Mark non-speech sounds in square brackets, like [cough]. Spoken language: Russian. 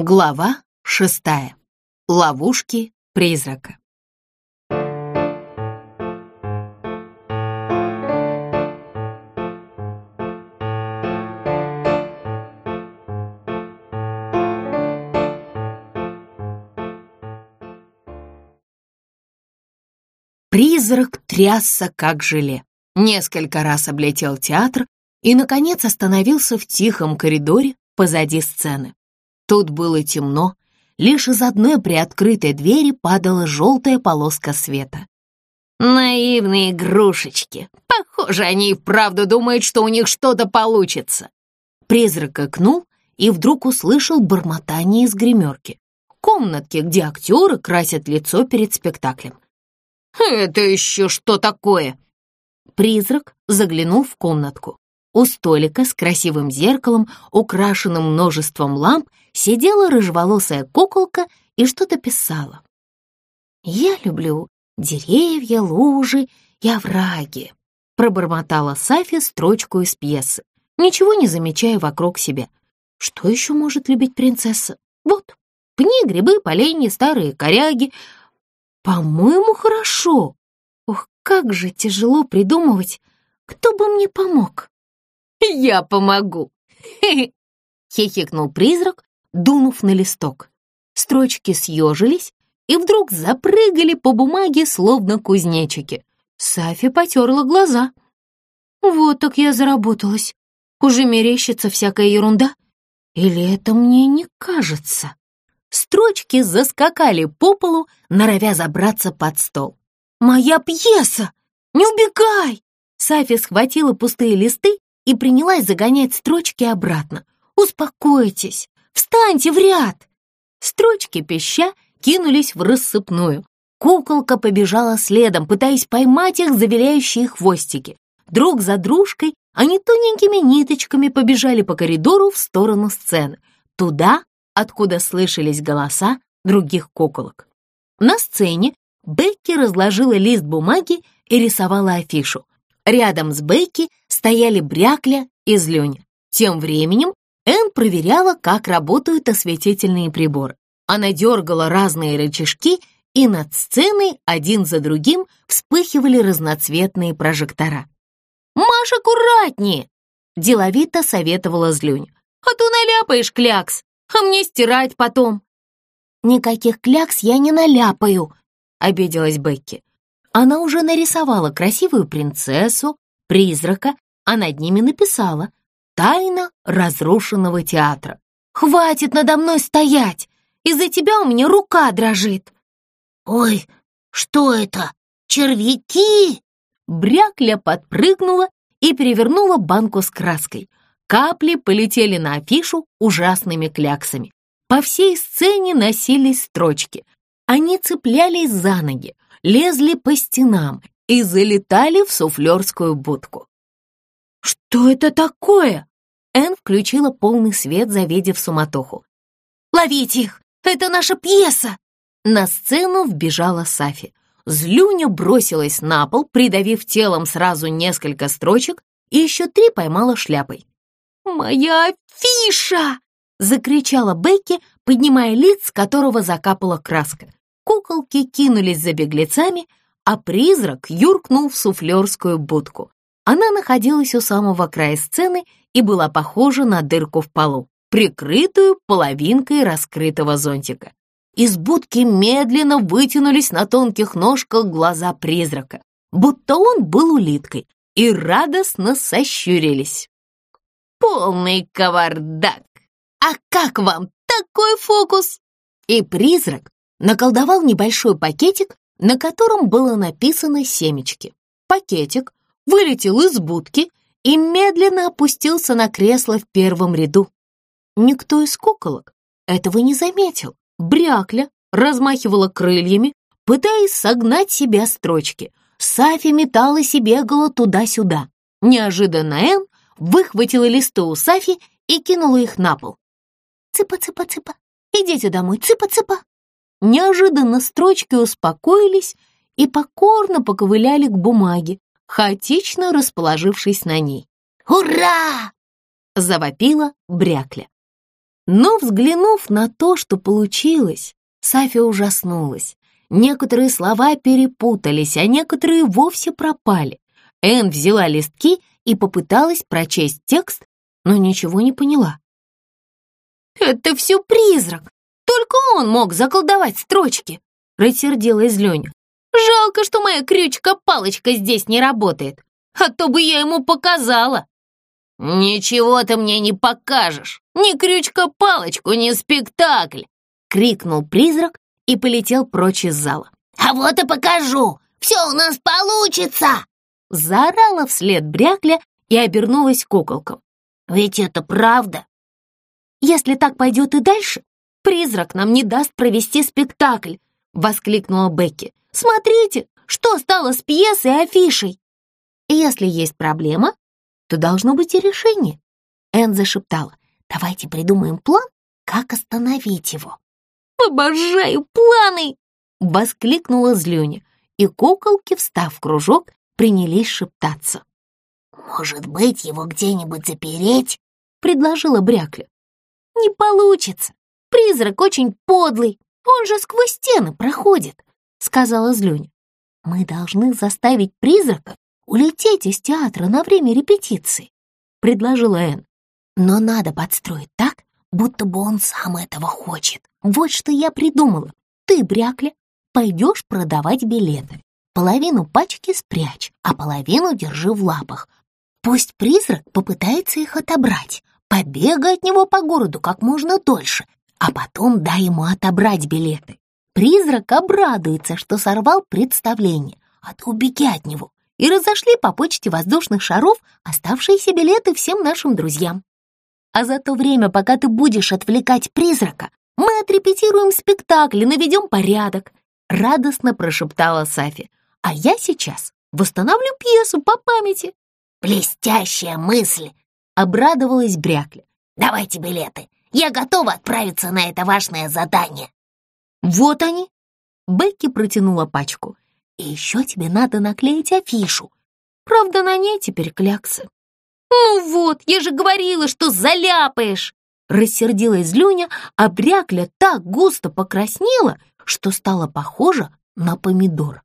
Глава шестая. Ловушки призрака. Призрак трясся, как желе. Несколько раз облетел театр и, наконец, остановился в тихом коридоре позади сцены. Тут было темно, лишь из одной приоткрытой двери падала желтая полоска света. «Наивные игрушечки! Похоже, они и вправду думают, что у них что-то получится!» Призрак икнул и вдруг услышал бормотание из гримерки. Комнатки, где актеры красят лицо перед спектаклем. «Это еще что такое?» Призрак заглянул в комнатку. У столика с красивым зеркалом, украшенным множеством ламп, сидела рыжеволосая куколка и что-то писала. «Я люблю деревья, лужи и овраги», пробормотала Сафи строчку из пьесы, ничего не замечая вокруг себя. Что еще может любить принцесса? Вот, пни, грибы, поленья, старые коряги. По-моему, хорошо. Ох, как же тяжело придумывать, кто бы мне помог. «Я помогу!» [laughs] — хихикнул призрак, дунув на листок. Строчки съежились и вдруг запрыгали по бумаге, словно кузнечики. Сафи потерла глаза. «Вот так я заработалась. Уже мерещится всякая ерунда. Или это мне не кажется?» Строчки заскакали по полу, норовя забраться под стол. «Моя пьеса! Не убегай!» Сафи схватила пустые листы и принялась загонять строчки обратно. «Успокойтесь! Встаньте в ряд!» Строчки пища кинулись в рассыпную. Куколка побежала следом, пытаясь поймать их завиляющие хвостики. Друг за дружкой они тоненькими ниточками побежали по коридору в сторону сцены, туда, откуда слышались голоса других куколок. На сцене Бекки разложила лист бумаги и рисовала афишу. Рядом с Бейки стояли Брякля и Злёня. Тем временем Энн проверяла, как работают осветительные приборы. Она дергала разные рычажки, и над сценой один за другим вспыхивали разноцветные прожектора. «Маш, аккуратнее!» — деловито советовала Злюня. «А то наляпаешь клякс, а мне стирать потом». «Никаких клякс я не наляпаю», — обиделась Бекки. Она уже нарисовала красивую принцессу, призрака, а над ними написала «Тайна разрушенного театра». «Хватит надо мной стоять! Из-за тебя у меня рука дрожит!» «Ой, что это? Червяки!» Брякля подпрыгнула и перевернула банку с краской. Капли полетели на афишу ужасными кляксами. По всей сцене носились строчки. Они цеплялись за ноги, лезли по стенам и залетали в суфлерскую будку. «Что это такое?» Энн включила полный свет, завидев суматоху. «Ловите их! Это наша пьеса!» На сцену вбежала Сафи. Злюня бросилась на пол, придавив телом сразу несколько строчек, и еще три поймала шляпой. «Моя фиша!» — закричала Бекки, поднимая лиц, с которого закапала краска. Куколки кинулись за беглецами, а призрак юркнул в суфлерскую будку. Она находилась у самого края сцены и была похожа на дырку в полу, прикрытую половинкой раскрытого зонтика. Из будки медленно вытянулись на тонких ножках глаза призрака, будто он был улиткой, и радостно сощурились. «Полный кавардак! А как вам такой фокус?» И призрак наколдовал небольшой пакетик, на котором было написано «семечки». Пакетик вылетел из будки и медленно опустился на кресло в первом ряду. Никто из куколок этого не заметил. Брякля размахивала крыльями, пытаясь согнать себя строчки. Сафи металась и бегала туда-сюда. Неожиданно Энн выхватила листы у Сафи и кинула их на пол. «Цыпа-цыпа-цыпа, идите домой, цыпа-цыпа!» Неожиданно строчки успокоились и покорно поковыляли к бумаге, хаотично расположившись на ней. «Ура!» — завопила Брякля. Но, взглянув на то, что получилось, Сафия ужаснулась. Некоторые слова перепутались, а некоторые вовсе пропали. Энн взяла листки и попыталась прочесть текст, но ничего не поняла. «Это все призрак! Только он мог заколдовать строчки!» — рассердилась Леня. «Жалко, что моя крючка-палочка здесь не работает, а то бы я ему показала!» «Ничего ты мне не покажешь! Ни крючка-палочку, ни спектакль!» — крикнул призрак и полетел прочь из зала. «А вот и покажу! Все у нас получится!» Заорала вслед брякля и обернулась куколкам. «Ведь это правда!» «Если так пойдет и дальше, призрак нам не даст провести спектакль!» — воскликнула Бекки. «Смотрите, что стало с пьесой и афишей!» «Если есть проблема, то должно быть и решение!» Энн зашептала. «Давайте придумаем план, как остановить его!» «Обожаю планы!» — воскликнула Злюня, и куколки, встав в кружок, принялись шептаться. «Может быть, его где-нибудь запереть?» — предложила Брякля. «Не получится. Призрак очень подлый. Он же сквозь стены проходит», — сказала Злюня. «Мы должны заставить призрака улететь из театра на время репетиции», — предложила Энн. «Но надо подстроить так, будто бы он сам этого хочет. Вот что я придумала. Ты, Брякля, пойдешь продавать билеты. Половину пачки спрячь, а половину держи в лапах. Пусть призрак попытается их отобрать. Побегай от него по городу как можно дольше, а потом дай ему отобрать билеты. Призрак обрадуется, что сорвал представление, а ты убеги от него и разошли по почте воздушных шаров оставшиеся билеты всем нашим друзьям. А за то время, пока ты будешь отвлекать призрака, мы отрепетируем спектакль и наведем порядок», — радостно прошептала Сафи. «А я сейчас восстановлю пьесу по памяти». «Блестящая мысль!» — обрадовалась Брякля. «Давайте билеты. Я готова отправиться на это важное задание». «Вот они!» Бекки протянула пачку. «И еще тебе надо наклеить афишу. Правда, на ней теперь кляксы». «Ну вот, я же говорила, что заляпаешь!» Рассердилась Люня, а брякля так густо покраснела, что стала похожа на помидор.